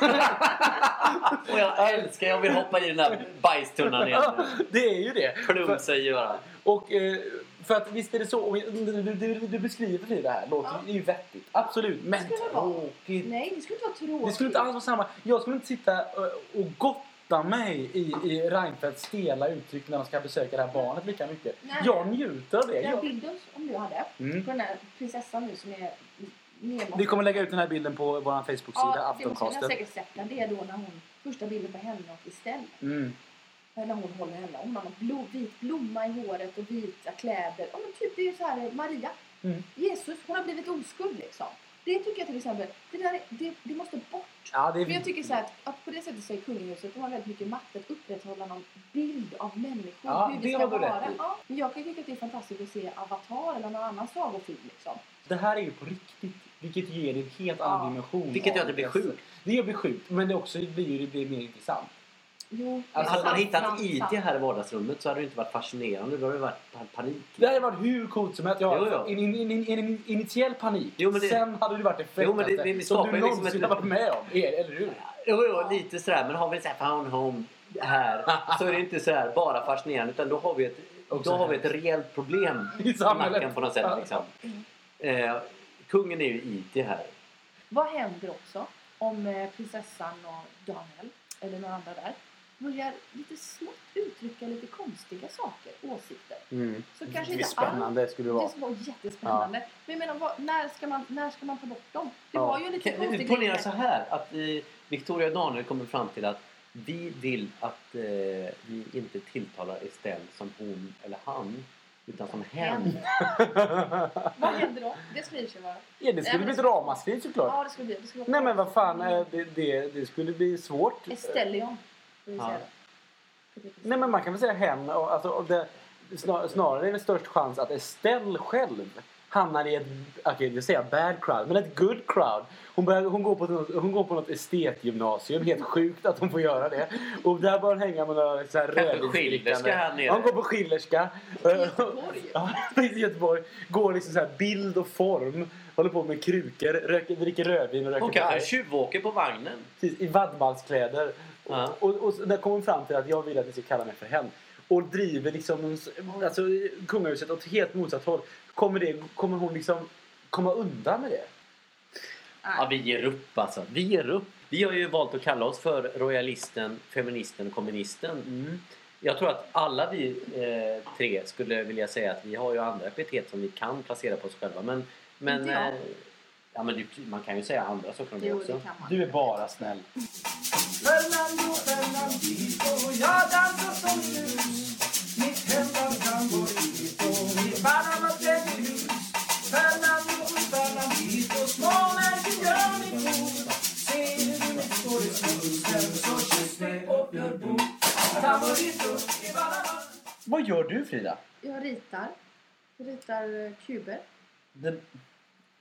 och jag älskar, jag vill hoppa i den där bajstunnan igen. (laughs) det är ju det. Plumsa i göra. och, eh, för att visst är det så. Du, du, du, beskriver det det här. Låter, Ja. Det är ju vettigt. Absolut. Men tråkigt. Nej, det skulle inte vara tråkigt. Det skulle inte alls vara samma. Jag skulle inte sitta eh, och gotta mig i, i Reinfeldts stela uttryck när de ska besöka det här barnet lika mycket. Nej. Jag njuter av det. Den Jag, bilden som du hade Mm. på den här prinsessan nu som är nedmålad. vi kommer lägga ut den här bilden på vår Facebook-sida, Ja, ha Aftoncasten. säkert sett den. Det är då när hon, första bilden på henne och Estelle. Mm. När hon håller henne. Hon har någon blå, vit blomma i håret och vita kläder. Ja, men typ det är ju så här Maria. Mm. Jesus, hon har blivit oskuld liksom. Det tycker jag till exempel, det, där, är- det, det måste bort. Ja, det För jag är... tycker så här att, att på det sättet så är kungahuset, de har väldigt mycket makt att upprätthålla någon bild av människor. Ja, hur det det ska har du vara. Ja, men jag kan tycka att det är fantastiskt att se Avatar eller någon annan sagofilm liksom. Det här är ju på riktigt. Vilket ger en helt annan Ja. dimension. Vilket gör att det blir sjukt. Det gör blir sjukt. Men det också blir ju det blir mer intressant. Jo, Alltså, Hade man hittat IT här i vardagsrummet så hade det inte varit fascinerande. Då hade det varit pa- panik. Det hade varit hur coolt som helst. Jo, jo. En, en, en, en initiell panik. Jo, men det- Sen hade det varit det Jo, men det- vi som du liksom någonsin ett- har varit med om. Eller hur? Jo, jo, lite sådär. Men har vi så här found home här så är det inte så här bara fascinerande utan då har vi ett, Också då har vi ett rejält problem I samhället. på något sätt. Liksom. Eh, kungen är ju IT här. Vad händer också om eh, prinsessan och Daniel, eller några andra där, börjar lite smått uttrycka lite konstiga saker, åsikter? Så Det kanske blir inte spännande skulle det vara. Det skulle vara jättespännande. Men jag menar, vad, när, ska man, när ska man ta bort dem? Det Ja. var ju lite konstigt. Ponera så här att eh, Victoria och Daniel kommer fram till att vi vill att eh, vi inte tilltalar Estelle som hon eller han utan som hen. (laughs) Vad händer då? Det sprider sig va? Ja, det Nej, skulle men bli det- ett ramaskri såklart. Ja, det skulle bli. Det skulle Nej men vad fan, eh, det, det, det skulle bli svårt. Estellion. Vi Ja. säga. Nej men man kan väl säga hen. och- Alltså, och det, snar, snarare är det störst chans att Estelle själv hamnar i ett, okej okay, säga bad crowd, men ett good crowd. Hon, börjar, hon, går på något, hon går på något estetgymnasium, helt sjukt att hon får göra det. Och där börjar hon hänga med några så här Schillerska här nere. Hon går på Schillerska. Göteborg. Ja, precis (laughs) i Göteborg. Går liksom så här bild och form. Håller på med krukor, röker, dricker rödvin och röker Hon kanske tjuvåker på vagnen. Precis, I vadmalskläder. Ja. Och, och, där kom hon fram till att jag vill att ni ska kalla mig för hen. Och driver liksom alltså, kungahuset åt helt motsatt håll. Kommer, det, kommer hon liksom komma undan med det? Ja, vi ger upp alltså. Vi ger upp. Vi har ju valt att kalla oss för royalisten, feministen, kommunisten. Mm. Jag tror att alla vi eh, tre skulle vilja säga att vi har ju andra epitet som vi kan placera på oss själva. Men, men, Inte jag. Ja, men du, man kan ju säga andra saker om det också. det. Du är bara snäll. Fernando Fernandito, jag dansar som mus Mitt hemland och mitt Panama hus Fernando Fernandito, småmärken gör mig god Ser du mitt skådismusten så kyss mig och gör bo Favorito i Panama Vad gör du Frida? Jag ritar. Jag ritar kuber. Det,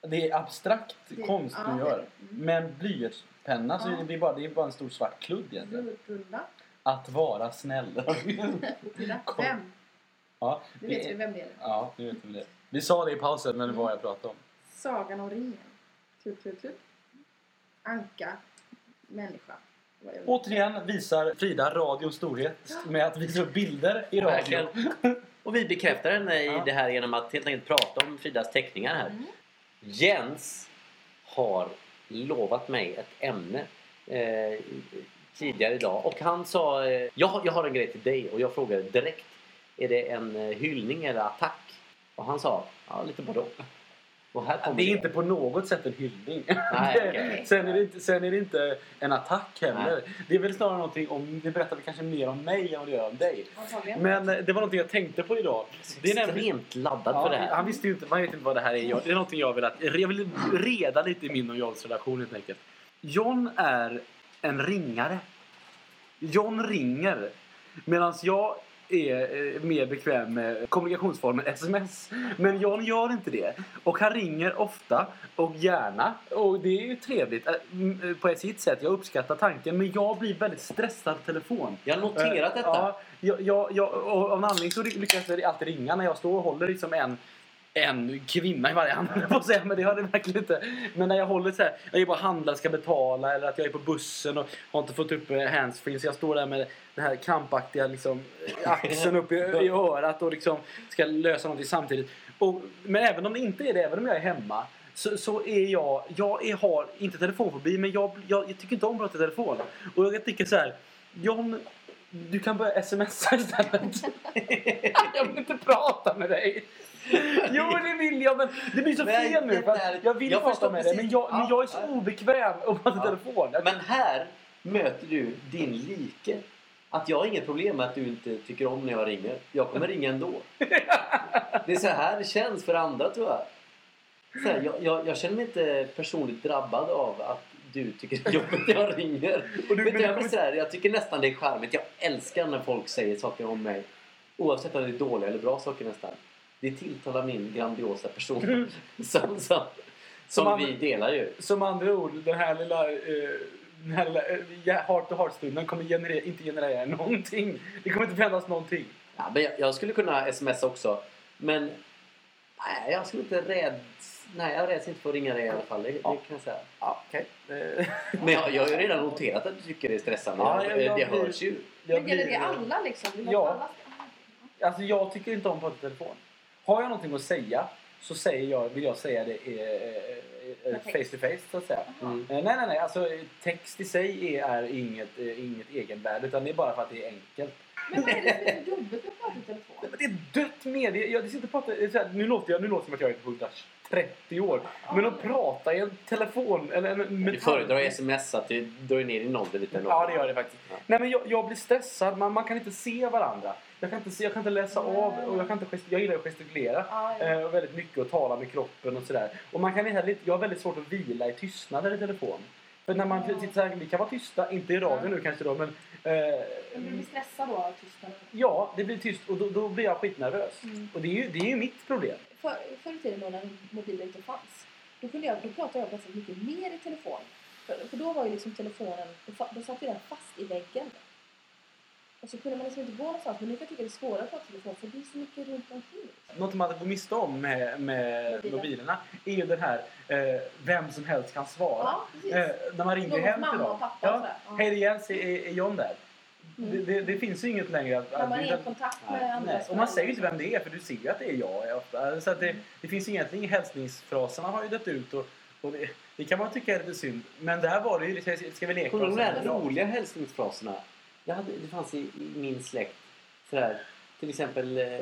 det är abstrakt Det- konst ja, du det- gör. mm. Med en blyertspenna så Ja. det blir bara, det är bara en stor svart kludd egentligen. Rulla. Att vara snäll. (laughs) Vem? ja, Nu vet vi vem det är. Ja, nu vet vi det. Vi sa det i pausen men det var jag pratade om. Sagan om ringen. Klutt, klutt, klutt. Anka. Människa. Återigen visar Frida radions storhet med att visa upp bilder i radio. Verkligen. Och vi bekräftar henne i Ja. det här genom att helt enkelt prata om Fridas teckningar här. Mm. Jens har lovat mig ett ämne eh, tidigare idag. Och han sa eh, jag, har- jag har en grej till dig. Och jag frågade direkt är det en eh, hyllning eller attack? Och han sa ja, lite både det är inte på något sätt en hyllning. Nej, (laughs) okej. sen, är det inte, sen är det inte en attack heller. Det är väl snarare någonting om, det berättar väl kanske mer om mig än vad det gör om dig. Men eh, det var någonting jag tänkte på idag. Det är nämligen, extremt laddad ja, för det här. Han visste ju inte, man vet inte vad det här är. Jag- Det är någonting jag vill att, jag vill reda lite i min och Johns relation helt enkelt. John är en ringare. John ringer. Medan jag är eh, mer bekväm med kommunikationsformen sms. Men John gör inte det. Och han ringer ofta och gärna. Och det är ju trevligt eh, eh, på ett sitt sätt. Jag uppskattar tanken. Men jag blir väldigt stressad på telefon. Jag har noterat detta. Ja, jag, jag, jag, och av en anledning så lyckas jag alltid ringa när jag står och håller liksom en en kvinna i varje hand (laughs) på säga, men det har det verkligen inte. Men när jag håller så här, jag är på handlare ska betala eller att jag är på bussen och har inte fått upp eh, handsfree så jag står där med den här krampaktiga liksom, (laughs) axeln upp i, i örat och liksom ska lösa någonting samtidigt. Och, men även om det inte är det, även om jag är hemma så, så är jag, jag är, har inte telefonfobi men jag, jag, jag tycker inte om att prata i telefon. Och jag tycker så här, John, du kan börja smsa istället. (laughs) jag vill inte prata med dig. (laughs) Jo det vill jag men det blir så Men fel nu. För att jag vill jag prata med dig men jag, men Ja, jag är så obekväm att prata Ja. telefon. Men här möter du din like. Att jag har inget problem med att du inte tycker om när jag ringer. Jag kommer ringa ändå. (laughs) Det är så här det känns för andra tror jag. Så här, jag, jag, jag känner mig inte personligt drabbad av att du tycker det är jobbigt när jag ringer. Och du- men jag, så här, jag tycker nästan det är charmigt. Jag älskar när folk säger saker om mig. Oavsett om det är dåliga eller bra saker nästan. Det tilltalar min grandiosa person. (laughs) som, som, som man- vi delar ju. Som andra ord, den här lilla, eh, den här lilla eh, heart to heart-stunden kommer generera, inte generera någonting. Det kommer inte förändras någonting. Ja, men jag, jag skulle kunna smsa också. Men nej, jag skulle inte räds... Nej, jag räds inte för att ringa dig i alla fall. Det, det Ja. kan jag säga. Ja, okej. Eh, Men jag, jag har ju redan noterat att du tycker det är stressande. Ja, Ja, jag- jag det hörs ju. jag Men gäller det alla liksom? Ja. alla ska... Alltså jag tycker inte om att prata i telefon. Har jag någonting att säga så säger jag, vill jag säga det eh, eh, face to face så att säga. Mm. Eh, Nej, nej, nej. Alltså, text i sig är, är inget, eh, inget egenvärde utan det är bara för att det är enkelt. Men vad är det som är jobbigt med att prata i telefon? Det är dött medie. Jag, det sitter är så här, nu, låter jag, nu låter det som att jag är 130 år. Men att prata i en telefon eller en Du föredrar att du drar ner din ålder lite. Ja, det gör det faktiskt. Ja. Nej, men jag, jag blir stressad. Man, man kan inte se varandra. Jag kan inte, se, jag kan inte läsa av och jag, kan inte jag gillar att gestikulera. Ja, ja. Eh, och väldigt mycket och tala med kroppen och sådär. Och man kan inte heller, jag har väldigt svårt att vila i tystnader i telefon. För när man sitter så här, vi kan vara tysta, inte i radio nu kanske då, men eh, Men du blir stressad då av tystnaden? ja, det blir tyst och då, då blir jag skitnervös. Mm. Och det är ju, det är ju mitt problem. För, förr i tiden då när mobiler inte fanns, då, kunde jag, då pratade jag ganska mycket mer i telefon. För, för då var ju liksom telefonen, då, satt ju den fast i väggen. Och så kunde man liksom inte gå någonstans. Men nu kan jag tycka det är svårare att prata telefon för det är så mycket runt omkring. Något man går miste om med, med Mobiler. mobilerna är ju den här eh, vem som helst kan svara. Ja. Eh, när man ringer hem till mamma dem. och pappa och Ja, sådär. Ja. Hej det är Jens, är, är John där? Mm. Det, det, det finns ju inget längre att... När man att- är i kontakt med Nej, andra nej. Och man säger ju inte vem det är för du ser ju att det är jag ofta. Så att det, det finns egentligen hälsningsfraserna har ju dött ut och, och det, det kan man tycka är lite synd. Men där var det ju ska, ska vi leka Kommer du ihåg de roliga hälsningsfraserna? Jag hade, det fanns i, i min släkt. Sådär, till exempel eh,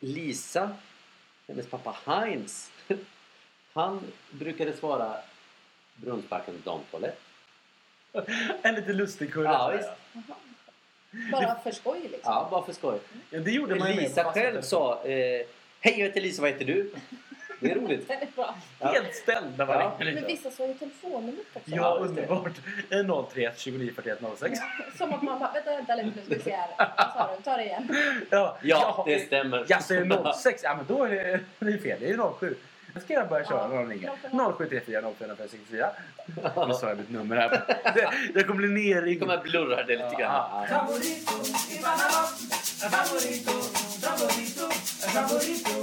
Lisa, hennes pappa Heinz. (laughs) Han brukade svara Brunnsbackens damtoalett. (laughs) En lite lustig kurre. Ja, visst. Bara för skoj liksom. Ja, bara för skoj. Ja, det gjorde man ju Lisa själv sa eh, Hej jag heter Lisa, vad heter du? Det är roligt. (laughs) Det är bra. Helt ställd när man Ja. Men vissa sa ju telefonnumret också. Ja, underbart. 031 29 41 06. Som att man bara, vänta, vänta lite nu ska vi se här. (laughs) Vad sa du? Ta det igen. Ja, Ja, det stämmer. Ja, så är det 06? Ja, men då är det, det är fel. Det är 07. Ska jag börja köra Ja. när de ringer. 07. 0734 0464. Nu sa jag mitt nummer här. Det kommer bli Vi nerring. kommer blurra det lite grann. Favorito favorito, favorito, favorito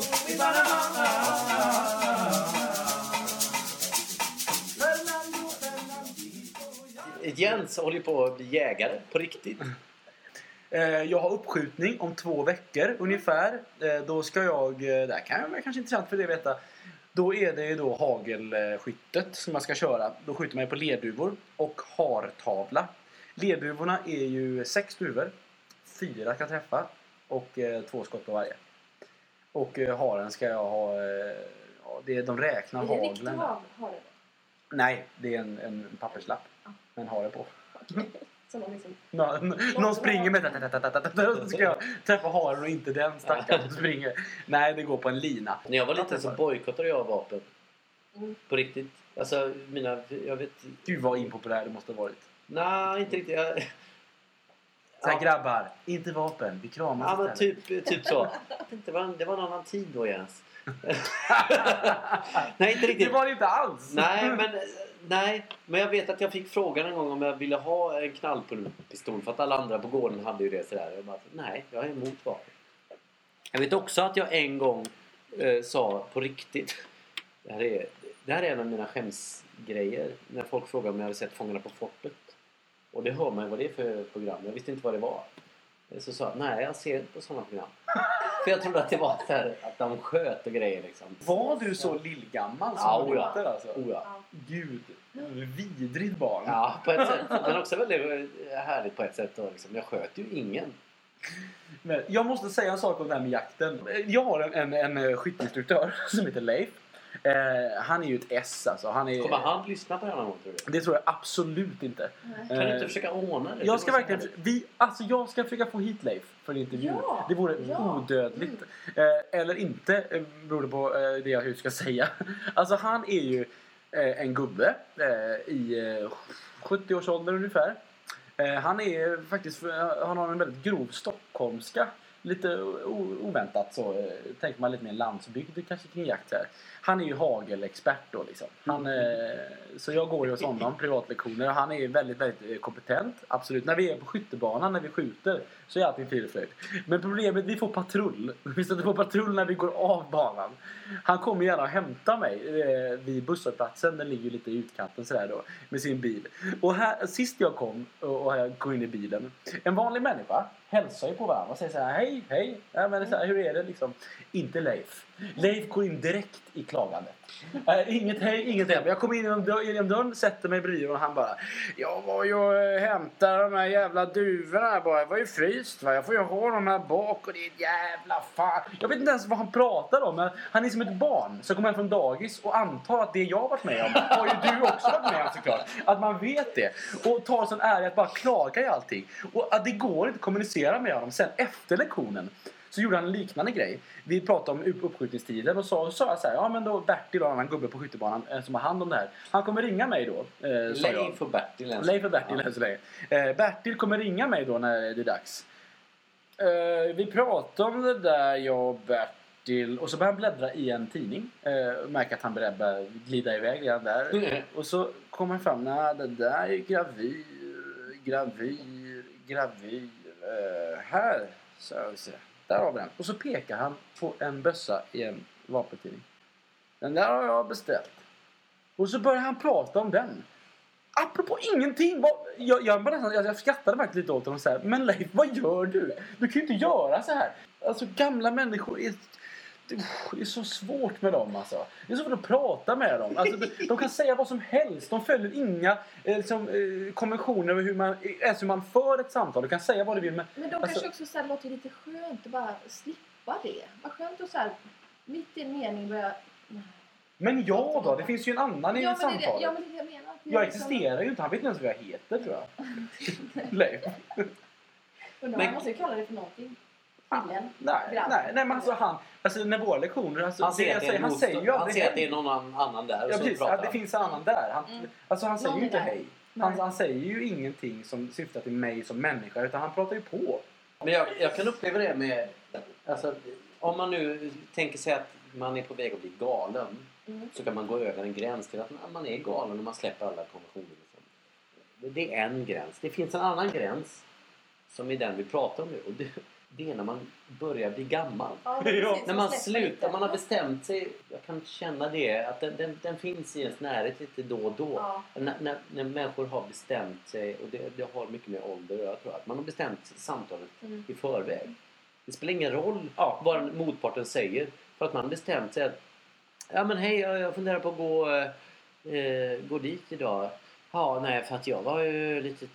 Jens håller på att bli jägare på riktigt. Eh, Jag har uppskjutning om två veckor ungefär. Eh, Då ska jag, eh, det här kan vara kanske intressant för dig att veta. Då är det ju då hagelskyttet som jag ska köra. Då skjuter man på lerduvor och hartavla. Lerduvorna är ju sex duvor. Fyra ska träffa och eh, två skott på varje. Och eh, haren ska jag ha, eh, ja, det de räknar Är det riktigt haglen. där. hav? Har det Nej, det är en, en papperslapp. Ja. med en hare på. Okej. Som någon liksom... Någon, någon springer med ta-ta-ta-ta-ta-ta, (laughs) så ska jag träffa haren och inte den stackaren som springer. Nej, det går på en lina. När jag var liten så bojkottade jag vapen. Mm. På riktigt. Alltså mina, jag vet... Gud vad impopulär det måste ha varit. Nej, inte riktigt. Jag, Så här, Ja. grabbar, inte vapen, vi kramas ja, men typ, typ så. Det var, det var en annan tid då Jens. (laughs) (laughs) Nej, inte Det riktigt. var det inte alls! Nej, men, nej, men jag vet att jag fick frågan en gång om jag ville ha en knallpistol för att alla andra på gården hade ju det sådär. Jag bara, nej, jag är emot vapen. Jag vet också att jag en gång eh, sa på riktigt. (laughs) Det här, är, det här är en av mina skämsgrejer. När folk frågar om jag hade sett Fångarna på fortet. Och det hör man ju vad det är för program. Jag visste inte vad det var. Så sa jag, nej jag ser inte på sådana program för jag trodde att det var så här, att de sköt och grejer liksom. Var du så lillgammal som Ja, du låter alltså? Oh. Ja. Gud, vidrigt barn. Ja, på ett sätt. Men också väldigt härligt på ett sätt. Då, liksom. Jag sköt ju ingen. Men jag måste säga en sak om det här med jakten. Jag har en, en, en skytteinstruktör som heter Leif. Eh, han är ju ett S alltså. Han är, Kommer han lyssna på det här någon gång tror du? Det tror jag absolut inte. Nej. Kan du inte Eh, försöka ordna det? Jag Det ska så verkligen... Vi, alltså jag ska försöka få hit Leif för en intervju. Ja, det vore ja. odödligt. Eh, eller inte, beror det på eh, det jag hur ska säga. (laughs) Alltså han är ju en gubbe i eh, 70-årsåldern ungefär. Han är faktiskt, han har en väldigt grov stockholmska. Lite oväntat så. Eh, tänker man lite mer landsbygd kanske kring jakt här. Han är ju hagelexpert då liksom. Han, eh, så jag går ju hos honom (laughs) privatlektioner och han är väldigt, väldigt eh, kompetent. Absolut. När vi är på skyttebanan, när vi skjuter, så är allting frid och fröjd. Men problemet vi får patrull. (laughs) Vi stöter på patrull när vi går av banan. Han kommer gärna och hämtar mig eh, vid busshållplatsen. Den ligger ju lite i utkanten sådär då. Med sin bil. Och här, sist jag kom och, och jag går in i bilen. En vanlig människa hälsar ju på varandra och säger så här hej, hej. Ja, men så här, hur är det liksom? Inte Leif. Leif går in direkt i klagandet. Äh, inget hej, inget hem. Jag kommer in genom dörren, genom dörren, sätter mig bredvid och han bara Jag var ju och hämtade de här jävla duvorna här bara. Jag var ju fryst va. Jag får ju ha dem här bak och det är ett jävla fan. Jag vet inte ens vad han pratar om. Men han är som ett barn som kommer hem från dagis och antar att det jag varit med om har ju du också varit med om såklart. Att man vet det. Och tar sån ära att bara klaga i allting. Och att det går inte att kommunicera med honom sen efter lektionen. så gjorde han en liknande grej. Vi pratade om upp- uppskjutningstiden och så sa jag så här, ja men då Bertil och en annan gubbe på skyttebanan eh, som har hand om det här. Han kommer ringa mig då. Eh. Leif och Bertil än Leif och Bertil än så länge. Eh, Bertil kommer ringa mig då när det är dags. Eh, vi pratade om det där, jag och Bertil. Och så börjar han bläddra i en tidning. Eh, märker att han börjar glida iväg redan där. (laughs) Och så kommer han fram, nej det där är gravyr, gravyr, gravyr. Eh, här, så vi se. Där har vi den. Och så pekar han på en bössa i en vapentidning. Den där har jag beställt. Och så börjar han prata om den. Apropå ingenting! Vad, jag, jag, bara, nästan- jag, jag skrattade faktiskt lite åt honom så här. Men Leif, vad gör du? Du kan ju inte göra så här. Alltså gamla människor är... Det är så svårt med dem alltså. Det är så svårt att prata med dem. Alltså, de, de kan säga vad som helst. De följer inga eh, liksom, eh, konventioner över hur man, ens hur man för ett samtal. Du kan säga vad du vill men Men de Alltså- kanske också så här, låter lite skönt att bara slippa det. Vad skönt att så här, mitt i en mening börja... Men jag då? Det finns ju en annan i ja, samtalet. det, ja, men det jag menar. Jag existerar ju inte. Han vet inte ens vad jag heter tror jag. (laughs) Leif. Undrar, Men- man måste ju kalla det för någonting. Killen. Nej, nej, nej men alltså han, alltså när våra lektioner, alltså, Han ser, det, att det är säger, han säger ju han aldrig ser att det är hej. någon an- annan där Ja precis, att det finns en annan där. Han, Mm. Alltså han säger Någon ju inte hej. Han, han säger ju ingenting som syftar till mig som människa utan han pratar ju på. Men jag, jag kan uppleva det med... Alltså, om man nu tänker sig att man är på väg att bli galen Mm. så kan man gå över en gräns till att man är galen och man släpper alla konventioner. sånt. Det är en gräns. Det finns en annan gräns som är den vi pratar om nu. Och det, det är när man börjar bli gammal. Ja, (laughs) När man slutar, man har bestämt sig. Jag kan känna det, att den, den, den finns i ens närhet lite då och då. Ja. När, när, när människor har bestämt sig, och det, det har mycket med ålder göra tror jag, att man har bestämt samtalet Mm. i förväg. Det spelar ingen roll Ja. vad motparten säger, för att man har bestämt sig att Ja men hej, jag jag funderar på att gå, eh, gå dit idag. Ja, nej för att jag var ju lite...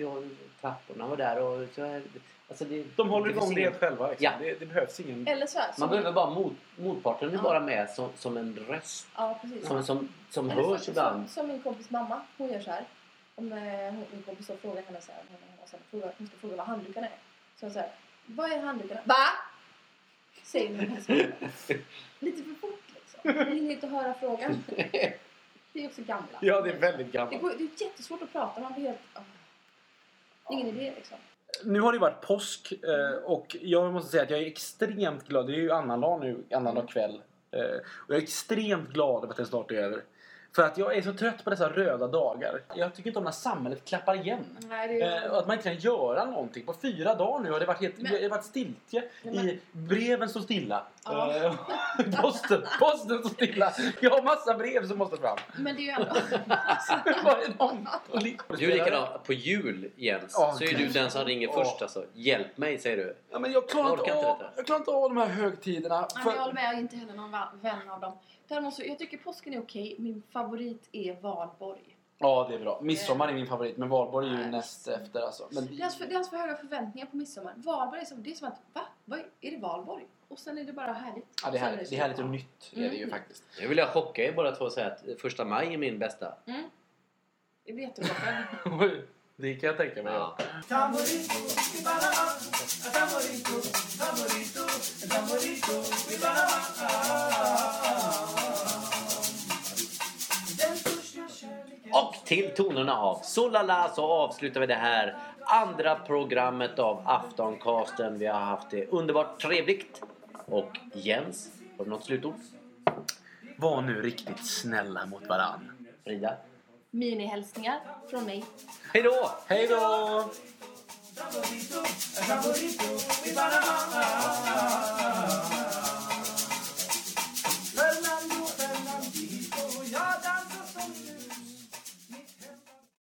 Jag, trapporna var där och... Så, här- alltså det, De håller igång det helt själva. Liksom. Ja. Det, det behövs ingen... Eller så. Man behöver bara mot, motparten är Ja. bara med som, som en röst. Ja, precis. Som, som, som Eller hörs som, ibland. Som, som min kompis mamma, hon gör så här. Om eh, hon, min kompis då frågar henne så här, hon, hon, frågar, hon ska fråga vad handdukarna är. Så hon säger, vad är handdukarna? Va? Säger hon ganska Lite för fort liksom. Jag hinner inte höra frågan. Det är också gamla. Ja, det är väldigt Det, gammalt. går, det är jättesvårt att prata, man blir helt... Det är ingen idé liksom. Nu har det varit påsk eh, och jag måste säga att jag är extremt glad. Det är ju annandag nu, annandag kväll. Eh, och jag är extremt glad över att den snart är över. För att jag är så trött på dessa röda dagar. Jag tycker inte om när samhället klappar igen. Nej, det är... Eh, och att man inte kan göra någonting. På fyra dagar nu har det varit, helt, Men- det har varit stiltje. Nej, men- I breven står stilla. Ja. Eh, (laughs) posten, posten står stilla. Jag har massa brev som måste fram. Men det är ju ändå... (laughs) Du är likadant på jul Jens. Ja, så är du den som ringer Ja. först alltså. Hjälp mig säger du. Ja, men jag, klarar Jag inte inte av, detta. jag klarar inte av de här högtiderna. Nej, För- men jag håller med, jag är inte heller någon vän av dem. Däremot så, jag tycker påsken är okej. Min favorit är valborg. Ja, det är bra. Midsommar är min favorit, men valborg är ju Nej. näst efter alltså. Men, Det är alltså för, det är alltså för höga förväntningar på midsommar. Valborg är som, det är som att, va? Vad är, är det valborg? Och sen är det bara härligt. ja, det, är härligt, det är härligt och nytt. Är det ju Mm. faktiskt. Nu vill jag chocka er bara två och säga att första maj är min bästa. Mm. Det blir jättechockad. (laughs) (laughs) det kan jag tänka mig. Ja. Och till tonerna av Solala så avslutar vi det här andra programmet av Aftoncasten. Vi har haft det underbart trevligt. Och Jens, har du något slutord? Var nu riktigt snälla mot varann. Frida? Minihälsningar från mig. Hej då! Hej då! Tamborito, vi bara